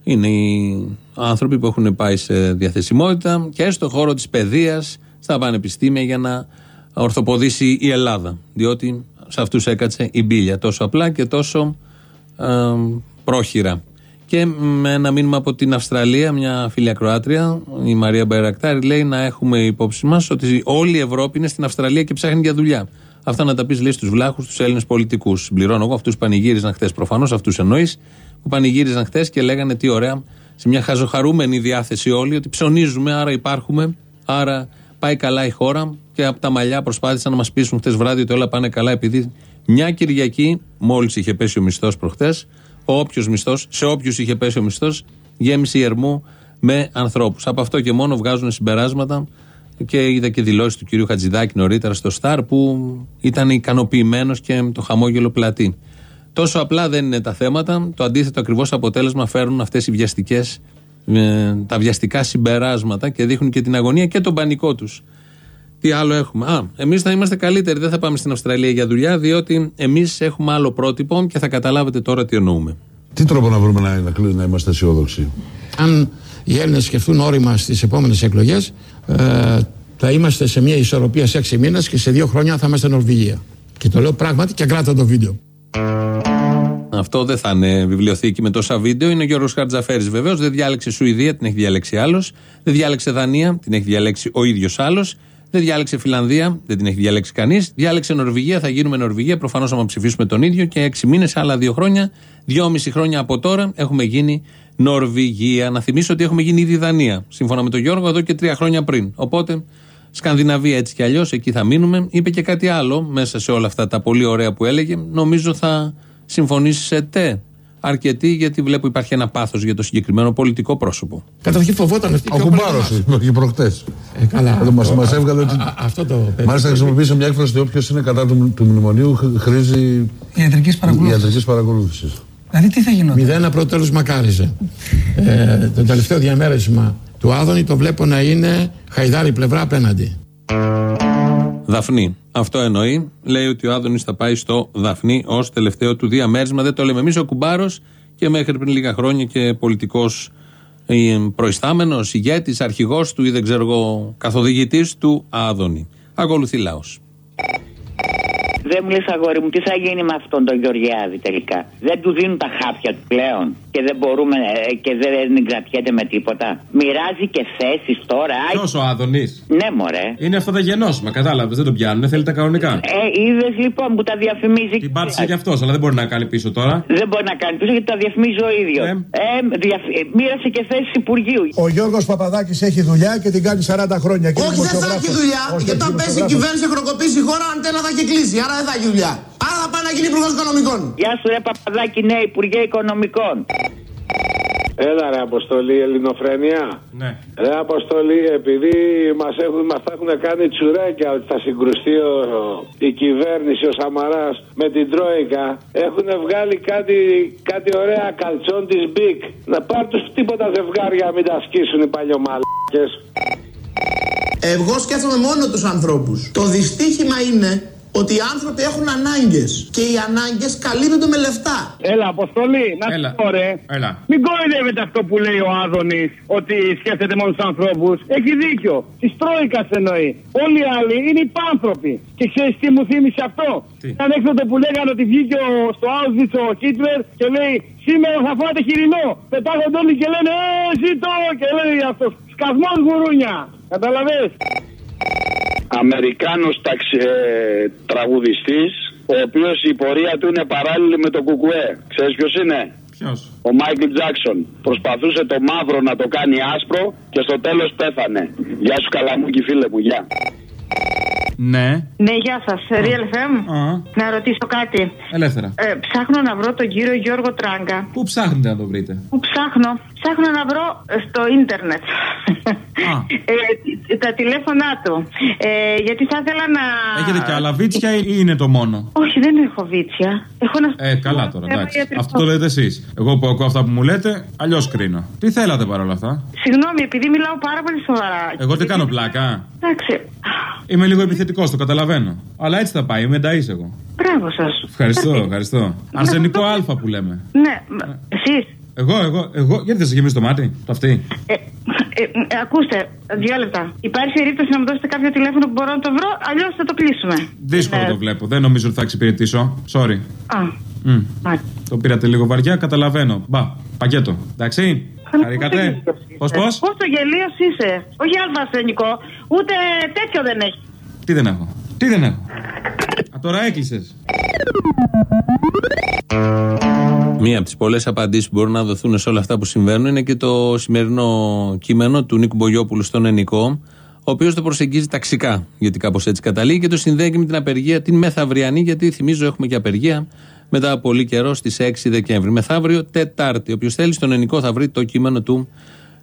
Είναι οι άνθρωποι που έχουν πάει σε διαθεσιμότητα και στο χώρο της παιδείας, στα πανεπιστήμια για να ορθοποδήσει η Ελλάδα. Διότι σε αυτούς έκατσε η μπίλια τόσο απλά και τόσο ε, πρόχειρα. Και με ένα μήνυμα από την Αυστραλία, μια φίλη ακροάτρια, η Μαρία Μπαϊρακτάρη, λέει να έχουμε υπόψη μας ότι όλη η Ευρώπη είναι στην Αυστραλία και ψάχνει για δουλειά. Αυτά να τα πεις λέει στους βλάχους, στου Έλληνες πολιτικούς. Συμπληρώνω εγώ αυτούς που πανηγύριζαν χθες. Προφανώς αυτούς εννοείς που πανηγύριζαν χθες και λέγανε τι ωραία, σε μια χαζοχαρούμενη διάθεση όλοι, ότι ψωνίζουμε, άρα υπάρχουμε, άρα πάει καλά η χώρα. Και από τα μαλλιά προσπάθησαν να μας πείσουν χθες βράδυ ότι όλα πάνε καλά, επειδή μια Κυριακή, μόλις είχε πέσει ο μισθός προχθέ, όποιος μισθός, σε όποιους είχε πέσει ο μισθός, γέμισε η ερμού με ανθρώπους. Από αυτό και μόνο βγάζουν συμπεράσματα και είδα και δηλώσεις του κυρίου Χατζηδάκη νωρίτερα στο Σταρ που ήταν ικανοποιημένος και με το χαμόγελο πλατή. Τόσο απλά δεν είναι τα θέματα. Το αντίθετο ακριβώς αποτέλεσμα φέρνουν αυτές οι βιαστικές, τα βιαστικά συμπεράσματα και δείχνουν και την αγωνία και τον πανικό τους. Τι άλλο έχουμε; Α, εμείς θα είμαστε καλύτεροι. Δεν θα πάμε στην Αυστραλία για δουλειά, διότι εμείς έχουμε άλλο πρότυπο και θα καταλάβετε τώρα τι εννοούμε. Τι τρόπο να βρούμε να, να, κλείνουμε, να είμαστε αισιόδοξοι; Αν οι Έλληνες σκεφτούν όρημα στις επόμενες εκλογές, ε, θα είμαστε σε μια ισορροπία σε έξι μήνες και σε δύο χρόνια θα είμαστε Νορβηγία. Και το λέω πράγματι και κράτα το βίντεο. Αυτό δεν θα είναι βιβλιοθήκη με τόσα βίντεο. Είναι ο Γιώργος Χαρτζαφέρης βεβαίως. Δεν διάλεξε Σουηδία, την έχει διαλέξει άλλος. Δεν διάλεξε Δανία, την έχει διαλέξει ο ίδιος άλλος. Δεν διάλεξε Φιλανδία, δεν την έχει διαλέξει κανείς. Διάλεξε Νορβηγία, θα γίνουμε Νορβηγία. Προφανώς άμα ψηφίσουμε τον ίδιο και έξι μήνες, άλλα δύο χρόνια, δυόμιση χρόνια από τώρα έχουμε γίνει Νορβηγία. Να θυμίσω ότι έχουμε γίνει ήδη Δανία. Σύμφωνα με τον Γιώργο, εδώ και τρία χρόνια πριν. Οπότε Σκανδιναβία έτσι κι αλλιώς, εκεί θα μείνουμε. Είπε και κάτι άλλο μέσα σε όλα αυτά τα πολύ ωραία που έλεγε. Νομίζω θα συμφωνήσετε αρκετοί, γιατί βλέπω υπάρχει ένα πάθος για το συγκεκριμένο πολιτικό πρόσωπο. Καταρχήν φοβόταν αυτή Ο κουμπάρος και προχτές. Ε, καλά. Μα Ο- μας έβγαλε ότι. α- αυτό το παιδί. Μάλιστα χρησιμοποίησε μια έκφραση ότι όποιος είναι κατά του, του μνημονίου χ- χρήζει Ιατρικής παρακολούθησης. ιατρικής παρακολούθησης. Δηλαδή τι θα γινόταν; Μηδένα πρώτο τέλος μακάριζε. Ε, το τελευταίο διαμέρισμα του Άδωνη το βλέπω να είναι χαϊδάρη πλευρά απέναντι. Δαφνή. Αυτό εννοεί. Λέει ότι ο Άδωνης θα πάει στο Δαφνή ως τελευταίο του διαμέρισμα. Δεν το λέμε εμείς. Ο Κουμπάρος και μέχρι πριν λίγα χρόνια και πολιτικός προϊστάμενος, ηγέτης, αρχηγός του ή δεν ξέρω εγώ, καθοδηγητής του Άδωνη. Ακολουθεί λαός. Δεν μου λες αγόρι μου, τι θα γίνει με αυτόν τον Γεωργιάδη τελικά; Δεν του δίνουν τα χάπια του πλέον και δεν μπορούμε ε, και δεν κρατιέται με τίποτα. Μοιράζει και θέσεις τώρα. Άι, Ποιος ο Άδωνης; Ναι, μωρέ. Είναι αυτά τα γενώσιμα, κατάλαβες. Δεν τον πιάνουν, θέλει τα κανονικά. Ε, είδες λοιπόν που τα διαφημίζει. Την πάτησε κι αυτός, αλλά δεν μπορεί να κάνει πίσω τώρα. Δεν μπορεί να κάνει πίσω γιατί τα διαφημίζει ο ίδιος. Ε, διαφ- ε, μοίρασε και θέσεις Υπουργείου. Ο Γιώργος Παπαδάκης έχει δουλειά και την κάνει 40 χρόνια. Και Όχι, δεν θα έχει δουλειά. γιατί όταν πέσει η κυβέρνηση, χροκοπήσει η χώρα, αντένα θα έχει κλείσει. Άρα δεν θα έχει δουλειά. Άρα θα πάει να γίνει υπουργός οικονομικών. Γεια σου, ρε Παπαδάκη, ναι, Υπουργέ Οικονομικών. Έλα ρε Αποστολή, Ελληνοφρένια. Ναι. Ρε Αποστολή, επειδή μας, έχουν, μας τα έχουν κάνει τσουρέκια ότι θα συγκρουστεί ο, η κυβέρνηση, ο Σαμαράς με την Τρόικα, έχουν βγάλει κάτι, κάτι ωραία καλτσόν της Μπικ. Να πάρουν τους τίποτα ζευγάρια, μην τα σκίσουν οι παλιομαλάκες. Εγώ σκέφτομαι μόνο τους ανθρώπους. Το δυστύχημα είναι ότι οι άνθρωποι έχουν ανάγκες. Και οι ανάγκες καλύπτονται με λεφτά. Έλα, Αποστόλη, να Έλα. σου πω ρε. Έλα. Μην κοροϊδεύετε αυτό που λέει ο Άδωνης, ότι σκέφτεται μόνο τους ανθρώπους. Έχει δίκιο. Της Τρόικας εννοεί. Όλοι οι άλλοι είναι υπάνθρωποι. Και ξέρεις τι μου θύμισε αυτό; Ήταν έκτοτε που λέγανε ότι βγήκε ο, στο Auschwitz ο Χίτλερ και λέει Σήμερα θα φάτε χοιρινό. Πετάγονται όλοι και λένε Ε, ζήτω! Και λέει αυτός. Σκασμός γουρούνια. Καταλαβες; Αμερικάνος ταξι... ε, τραγουδιστής ο οποίος η πορεία του είναι παράλληλη με το κουκουέ. Ξέρεις ποιος είναι; Ποιος; Ο Μάικλ Τζάξον προσπαθούσε το μαύρο να το κάνει άσπρο και στο τέλος πέθανε. Γεια σου, καλαμούκι, φίλε μου, γεια. Ναι. Ναι, γεια σας. Real FM. Να ρωτήσω κάτι. Ελεύθερα. Ε, ψάχνω να βρω τον κύριο Γιώργο Τράγκα. Πού ψάχνετε να το βρείτε; Πού ψάχνω; Ψάχνω να βρω στο ίντερνετ. ε, τα τηλέφωνά του. Ε, γιατί θα ήθελα να. Έχετε και άλλα βίτσια ή είναι το μόνο; Όχι, δεν έχω βίτσια. Έχω να Ε, καλά τώρα, εντάξει. Αυτό το λέτε εσείς. Εγώ που ακούω αυτά που μου λέτε, αλλιώς κρίνω. Τι θέλατε παρόλα αυτά; Συγγνώμη, επειδή μιλάω πάρα πολύ σοβαρά. Εγώ τι κάνω πλάκα; Εντάξει. Είμαι λίγο επιθετικός, το καταλαβαίνω. Αλλά έτσι θα πάει, είμαι ενταής εγώ. Μπράβο σας. Ευχαριστώ, ευχαριστώ. Αρσενικό Α που λέμε. Ναι, εσείς; Εγώ, εγώ, εγώ. Γιατί δεν σε γεμίσει το μάτι, το αυτή; Ε, ε, ε, ακούστε, δύο λεπτά. Υπάρχει περίπτωση να μου δώσετε κάποιο τηλέφωνο που μπορώ να το βρω, αλλιώς θα το κλείσουμε. Δύσκολο Ε, το βλέπω. Δεν νομίζω ότι θα εξυπηρετήσω. Sorry. Α, Μμ. μάλιστα. Το πήρατε λίγο βαριά, καταλαβαίνω. Μπα, πακέτο. Εντάξει. Χαρήκατε. Πώς, πώς; Πόσο γελίος είσαι. Όχι αλφασενικό, ούτε τέτοιο δεν έχει. Τι δεν έχω. Τι δεν έχω. Α, τώρα έκλεισες. Μία από τις πολλές απαντήσεις που μπορούν να δοθούν σε όλα αυτά που συμβαίνουν είναι και το σημερινό κείμενο του Νίκου Μπογιόπουλου στον Ενικό, ο οποίος το προσεγγίζει ταξικά, γιατί κάπως έτσι καταλήγει και το συνδέει και με την απεργία την μεθαυριανή, γιατί θυμίζω έχουμε και απεργία μετά από πολύ καιρό στις 6 Δεκέμβρη. Μεθαύριο Τετάρτη. Όποιος θέλει στον Ενικό θα βρει το κείμενο του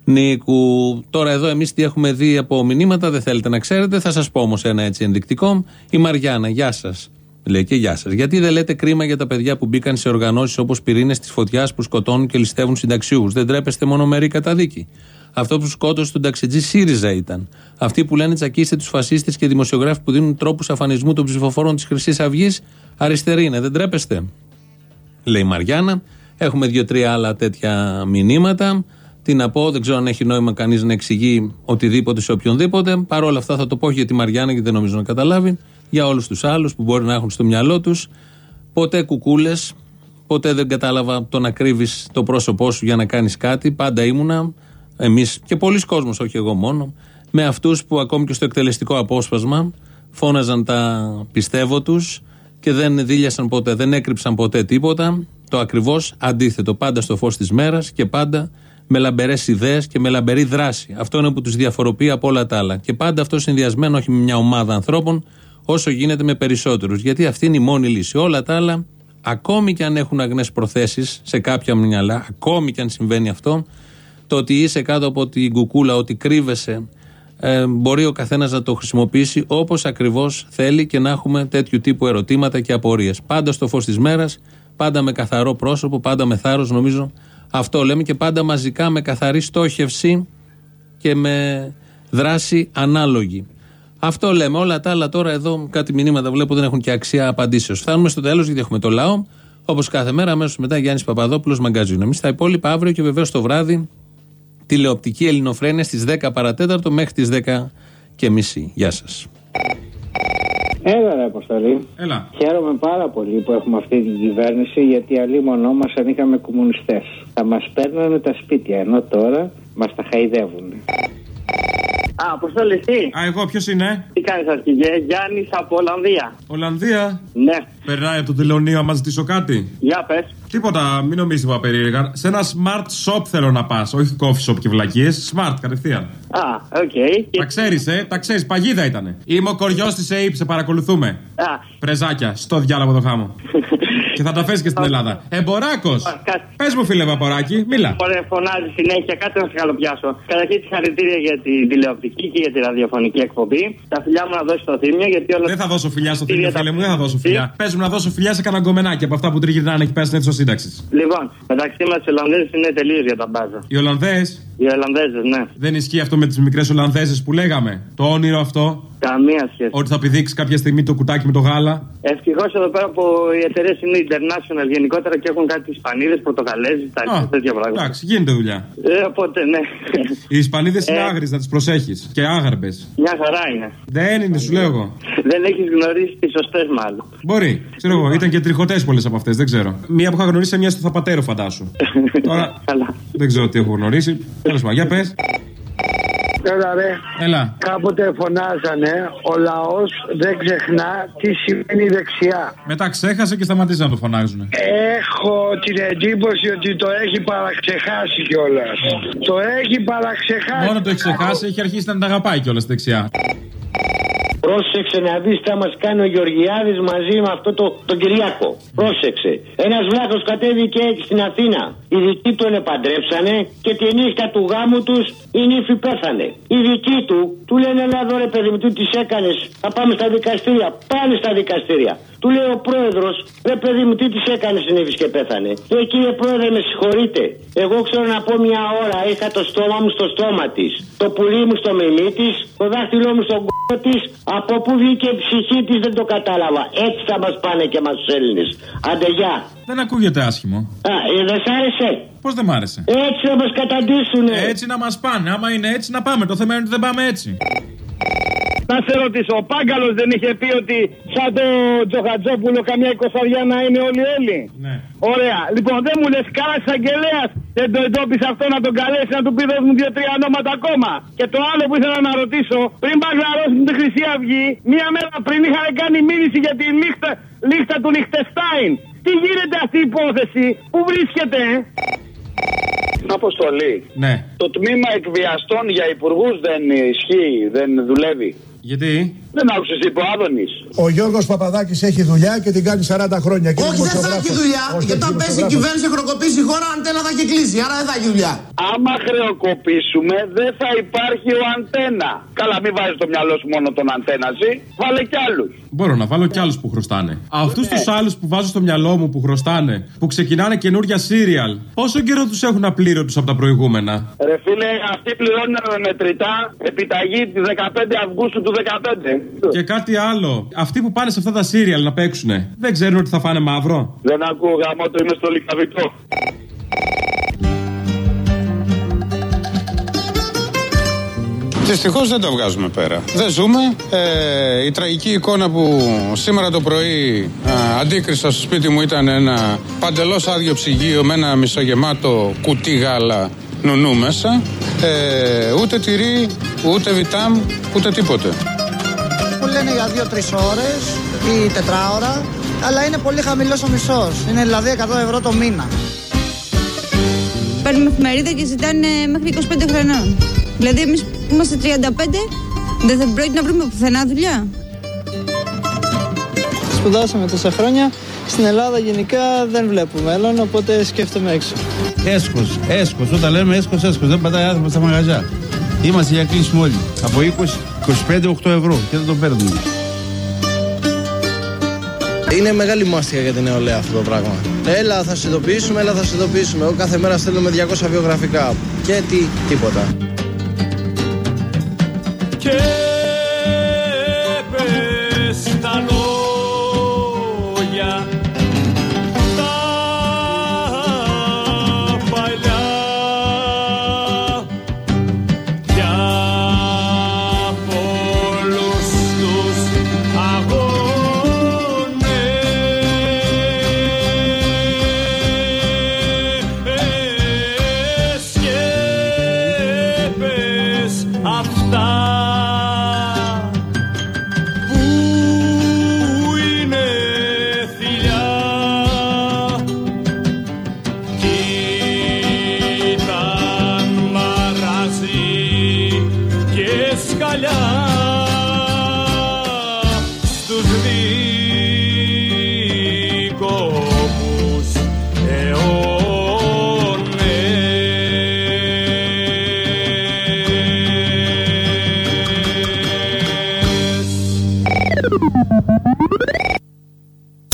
Νίκου. Τώρα εδώ εμείς τι έχουμε δει από μηνύματα, δεν θέλετε να ξέρετε. Θα σας πω όμως ένα έτσι ενδεικτικό. Η Μαριάννα, γεια σας. Λέει και γεια σας. Γιατί δεν λέτε κρίμα για τα παιδιά που μπήκαν σε οργανώσεις όπως πυρήνες της φωτιάς που σκοτώνουν και ληστεύουν συνταξιούχους; Δεν τρέπεστε μονομερή καταδίκη. Αυτό που σκότωσε τον ταξιτζή ΣΥΡΙΖΑ ήταν. Αυτοί που λένε τσακίστε τους φασίστες και δημοσιογράφοι που δίνουν τρόπους αφανισμού των ψηφοφόρων της Χρυσής Αυγής. Αριστεροί είναι, δεν τρέπεστε. Λέει η Μαριάννα. Έχουμε δύο-τρία άλλα τέτοια μηνύματα. Τι να πω, δεν ξέρω αν έχει νόημα κανείς να εξηγεί οτιδήποτε σε οποιονδήποτε. Παρ' όλα αυτά θα το πω για τη Μαριάννα, γιατί δεν νομίζω να καταλάβει. Για όλους τους άλλους που μπορεί να έχουν στο μυαλό τους. Ποτέ κουκούλες. Ποτέ δεν κατάλαβα το να κρύβεις το πρόσωπό σου για να κάνεις κάτι. Πάντα ήμουνα, εμείς και πολλοί κόσμος, όχι εγώ μόνο, με αυτούς που ακόμη και στο εκτελεστικό απόσπασμα φώναζαν τα πιστεύω τους και δεν δίλιασαν ποτέ, δεν έκρυψαν ποτέ τίποτα. Το ακριβώς αντίθετο. Πάντα στο φως της μέρας και πάντα με λαμπερές ιδέες και με λαμπερή δράση. Αυτό είναι που τους διαφοροποιεί από όλα τα άλλα. Και πάντα αυτό συνδυασμένο όχι με μια ομάδα ανθρώπων, όσο γίνεται με περισσότερους. Γιατί αυτή είναι η μόνη λύση. Όλα τα άλλα, ακόμη και αν έχουν αγνές προθέσεις σε κάποια μυαλά, ακόμη και αν συμβαίνει αυτό, το ότι είσαι κάτω από την κουκούλα, ότι κρύβεσαι, ε, μπορεί ο καθένας να το χρησιμοποιήσει όπως ακριβώς θέλει και να έχουμε τέτοιου τύπου ερωτήματα και απορίες. Πάντα στο φως της μέρας, πάντα με καθαρό πρόσωπο, πάντα με θάρρος, νομίζω αυτό λέμε και πάντα μαζικά με καθαρή στόχευση και με δράση ανάλογη. Αυτό λέμε. Όλα τα άλλα τώρα εδώ κάτι μηνύματα βλέπω δεν έχουν και αξία απαντήσεως. Φτάνουμε στο τέλος γιατί έχουμε το λαό. Όπως κάθε μέρα, αμέσως μετά Γιάννης Παπαδόπουλος Μαγκαζίνο. Εμείς τα υπόλοιπα αύριο και βεβαίως το βράδυ τηλεοπτική ελληνοφρένεια στις 10 παρατέταρτο μέχρι τις 10 και μισή. Γεια σας. Έλα, ρε Αποστολή. Έλα. Χαίρομαι πάρα πολύ που έχουμε αυτή την κυβέρνηση γιατί αλλή μονό μας αν είχαμε κομμουνιστές. Θα μας παίρνανε τα σπίτια ενώ τώρα μας τα χαϊδεύουν. Α, Αποστόλη, τι; Α, εγώ ποιος είναι; Τι κάνεις, αρχηγέ, Γιάννης από Ολλανδία. Ολλανδία. Ναι. Περνάει από το τελωνείο να σου ζητήσω κάτι. Για πες. Τίποτα, μην νομίζετε που περίεργα. Σε ένα smart shop θέλω να πας. Όχι coffee shop και βλακίες. Smart κατευθείαν. Α, οκ. Τα ξέρεις, ε, τα ξέρεις. Παγίδα ήταν. Είμαι ο κοριός της ΑΕΠ, σε παρακολουθούμε. Α. Πρεζάκια, στο διάολο το χάμο. και θα τα φέρεις και στην Ελλάδα. Εμποράκο! Πες μου, φίλε Βαποράκη, μίλα. Ωραία, φωνάζει συνέχεια, κάτι να σε καλοπιάσω. Καταρχήν συγχαρητήρια για την τηλεοπτική και για τη ραδιοφωνική εκπομπή. Τα φιλιά μου να δώσεις στο Θύμιο, γιατί όλα. Δεν θα δώσω φιλιά στο Θύμιο, φίλε μου, δεν θα δώσω φιλιά. Πες μου να δώσω φιλιά σε κανένα γκομενάκι από αυτά που τριγυρνάνε και πέσουν έτσι σύνταξης. Λοιπόν, μεταξύ μας οι Ολλανδέζες είναι τελείως για τα μπάζα. Οι Ολλανδέ. Οι Ολλανδέζες, ναι. Δεν ισχύει αυτό με τις μικρές Ολλανδέζες που λέγαμε; Το όνειρο αυτό; Καμία σχέση. Ότι θα πηδήξεις κάποια στιγμή το κουτάκι με το γάλα. Ευτυχώς εδώ πέρα που οι εταιρείες είναι international γενικότερα και έχουν κάτι Ισπανίδες, Πορτογαλέζε, Ιταλίε, τέτοια πράγματα. Εντάξει, γίνεται δουλειά. Ε, οπότε ναι. Οι Ισπανίδες είναι Ε. άγριες, να τις προσέχεις. Και άγαρμπες. Μια χαρά είναι. Δεν είναι, σου λέω εγώ. Δεν έχεις γνωρίσει τις σωστές μάλλον. Μπορεί. Ξέρω εγώ, ήταν και τριχωτές πολλές από αυτές, δεν ξέρω. Μία που είχα γνωρίσει, μια στο Θαπατέρο, φαντάσου. Τώρα δεν ξέρω τι έχω γνωρίσει. Τέλος πάντων, για πες. Έλα ρε. Έλα. Κάποτε φωνάζανε ο λαός δεν ξεχνά τι σημαίνει δεξιά. Μετά ξέχασε και σταματήσαν να το φωνάζουν. Έχω την εντύπωση ότι το έχει παραξεχάσει κιόλας. Το έχει παραξεχάσει. Μόνο το έχει ξεχάσει, έχει αρχίσει να την αγαπάει κιόλας στη δεξιά. Πρόσεξε να δεις τι θα μας κάνει ο Γεωργιάδης μαζί με αυτό το, τον Κυριάκο. Πρόσεξε. Ένας βλάχο κατέβηκε στην Αθήνα. Οι δικοί τον επαντρέψανε και τη νύχτα του γάμου τους η νύφη πέθανε. Οι δικοί του του λένε Ελά εδώ ρε παιδί μου, τι τη έκανες; Θα πάμε στα δικαστήρια. Πάνε στα δικαστήρια. Του λέει ο πρόεδρος, ρε παιδί μου, τι τη έκανες η νύφη και πέθανε; Λέει κύριε πρόεδρε, με συγχωρείτε. Εγώ ξέρω να πω μια ώρα είχα το στόμα μου στο στόμα της. Το πουλί μου στο μιμί της, το δάχτυλό μου στον κ***ο της. Από πού βγήκε η ψυχή της δεν το κατάλαβα. Έτσι θα μας πάνε και μας τους Έλληνες. Αντεγιά. Δεν ακούγεται άσχημο. Α, ε, δεν σ' άρεσε; Πώς δεν μ' άρεσε; Έτσι θα μας καταντήσουν. Έτσι να μας πάνε. Άμα είναι έτσι να πάμε. Το θέμα είναι ότι δεν πάμε έτσι. Να σε ρωτήσω, ο Πάγκαλος δεν είχε πει ότι σαν το Τζοχατζόπουλο καμιά εικοσαριά να είναι όλοι όλοι. Ναι. Ωραία. Λοιπόν, δεν μου λες καλά εισαγγελέα. Δεν το εντόπισε αυτό να τον καλέσει να του πει δώσ' μου δύο-τρία ονόματα ακόμα. Και το άλλο που ήθελα να ρωτήσω, πριν παγλαρώσουν τη Χρυσή Αυγή, μία μέρα πριν είχαν κάνει μήνυση για τη λίχτα, λίχτα του Λιχτεστάιν. Τι γίνεται αυτή η υπόθεση, πού βρίσκεται, ε; Αποστολή. Ναι. Το τμήμα εκβιαστών για υπουργούς δεν ισχύει, δεν δουλεύει. Γιατί; Δεν άκουσες, είπε ο Άδωνης. Ο Γιώργος Παπαδάκης έχει δουλειά και την κάνει 40 χρόνια. και Όχι, είναι δεν θα έχει δημοσιογράφος. δουλειά. Όχι, Γιατί όταν είναι πέσει η δημοσιογράφος. κυβέρνηση και χρεοκοπήσει η χώρα, αντένα θα έχει κλείσει. Άρα δεν θα έχει δουλειά. Άμα χρεοκοπήσουμε, δεν θα υπάρχει ο αντένα. Καλά, μην βάζεις το μυαλό σου μόνο τον αντένα, εσύ. Βάλε κι άλλους. Μπορώ να βάλω κι άλλους που χρωστάνε. Αυτούς τους άλλους που βάζω στο μυαλό μου που χρωστάνε, που ξεκινάνε καινούρια σύριαλ, πόσο καιρό τους έχουν απλήρωτου από τα προηγούμενα; Ρε φίλε, αυτοί πληρώνουν με μετρητά επιταγή τη 15 Αυγούστου του 15. Και κάτι άλλο. Αυτοί που πάνε σε αυτά τα σύριαλ να παίξουνε, δεν ξέρουν ότι θα φάνε μαύρο. Δεν ακούω γαμό, το είμαι στο λικαβικό. Δυστυχώς δεν το βγάζουμε πέρα. Δεν ζούμε. Ε, η τραγική εικόνα που σήμερα το πρωί α, αντίκρισα στο σπίτι μου ήταν ένα παντελώς άδειο ψυγείο με ένα μισογεμάτο κουτί γάλα νουνού μέσα. Ε, ούτε τυρί, ούτε βιτάμ, ούτε τίποτε. Που λένε για 2-3 ώρες ή τετράωρα, αλλά είναι πολύ χαμηλός ο μισθό. Είναι δηλαδή 100 ευρώ το μήνα. Παίρνουμε εφημερίδα και ζητάνε μέχρι 25 χρονών. Δηλαδή, εμείς που είμαστε 35, δεν θα πρόκειται να βρούμε πουθενά δουλειά. Σπουδάσαμε τόσα χρόνια. Στην Ελλάδα γενικά δεν βλέπουμε μέλλον, οπότε σκέφτομαι έξω. Έσχο, έσχο. Όταν λέμε έσχο, έσχο. Δεν πατάει άνθρωπος στα μαγαζιά. Είμαστε για κλείσιμο όλοι. Από 20, 25, 8 ευρώ και δεν το παίρνουμε. Είναι μεγάλη μάστιγα για την νεολαία αυτό το πράγμα. Έλα, θα σε ειδοποιήσουμε, έλα, θα σε ειδοποιήσουμε. Εγώ κάθε μέρα στέλνουμε 200 βιογραφικά. Και τι, τίποτα. Και